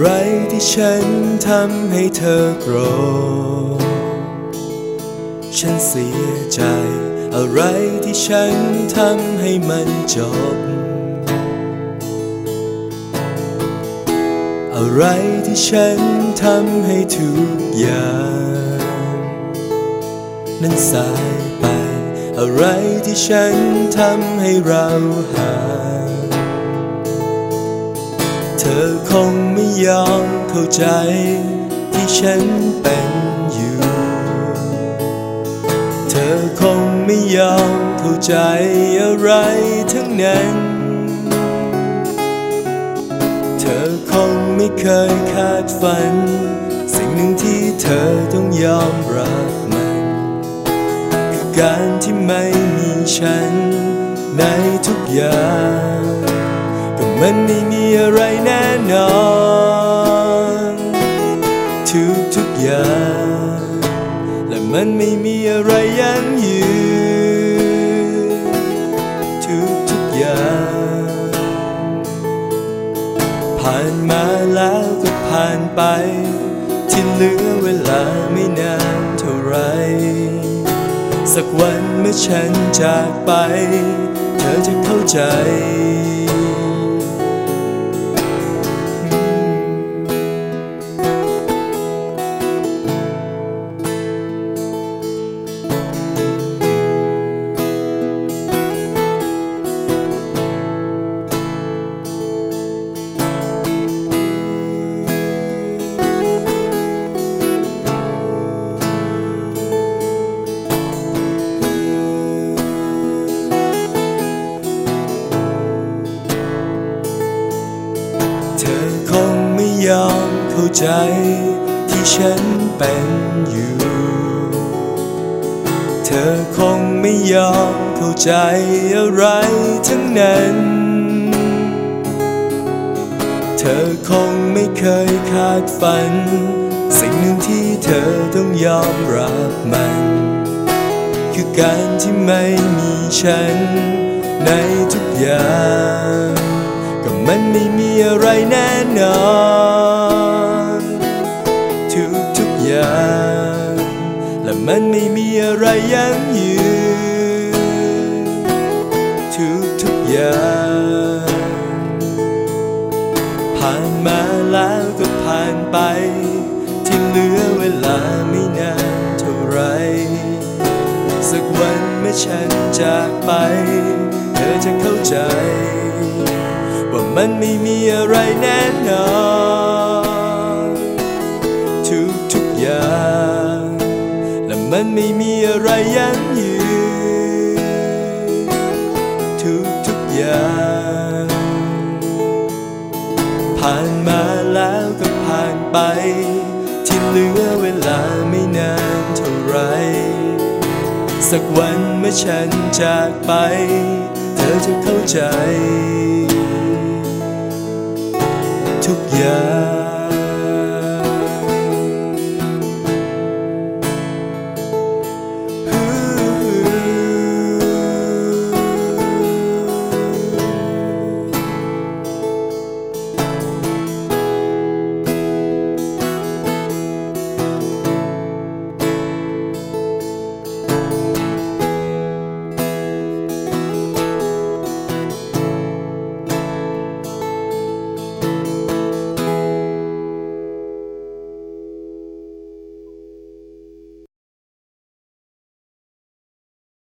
อะไรที่ฉันทำให้เธอโกรธ ฉันเสียใจ อะไรที่ฉันทำให้มันจบ อะไรที่ฉันทำให้ทุกอย่างนั้นสายไป อะไรที่ฉันทำให้เราห่าง เธอคงไม่ยอมเข้าใจที่ฉันเป็นอยู่ เธอคงไม่ยอมเข้าใจอะไรทั้งนั้น เธอคงไม่เคยคาดฝัน สิ่งหนึ่งที่เธอต้องยอมรับมัน คือการที่ไม่มีฉันในทุกอย่าง มันไม่มีอะไรแน่นอนทุกทุกอย่าง และมันไม่มีอะไรยั่งยืนทุกทุกอย่าง ผ่านมาแล้วก็ผ่านไป ที่เหลือเวลาไม่นานเท่าไหรสักวันเมื่อฉันจากไป เธอจะเข้าใจ เข้าใจที่ฉันเป็นอยู่ เธอคงไม่ยอมเข้าใจอะไรทั้งนั้น เธอคงไม่เคยคาดฝัน สิ่งหนึ่งที่เธอต้องยอมรับมัน คือการที่ไม่มีฉันในทุกอย่าง ก็มันไม่มีอะไรแน่นอน อย่าง และมันไม่มีอะไรยั่งยืนทุกทุกอย่าง ผ่านมาแล้วก็ผ่านไป ที่เหลือเวลาไม่นานเท่าไหรสักวันเมื่อฉันจากไป เธอจะเข้าใจ ว่ามันไม่มีอะไรแน่นอน ไป ที่เหลือเวลาไม่นานเท่าไร สักวันเมื่อฉันจากไป เธอจะเข้าใจ ทุกอย่าง